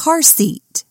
car seat.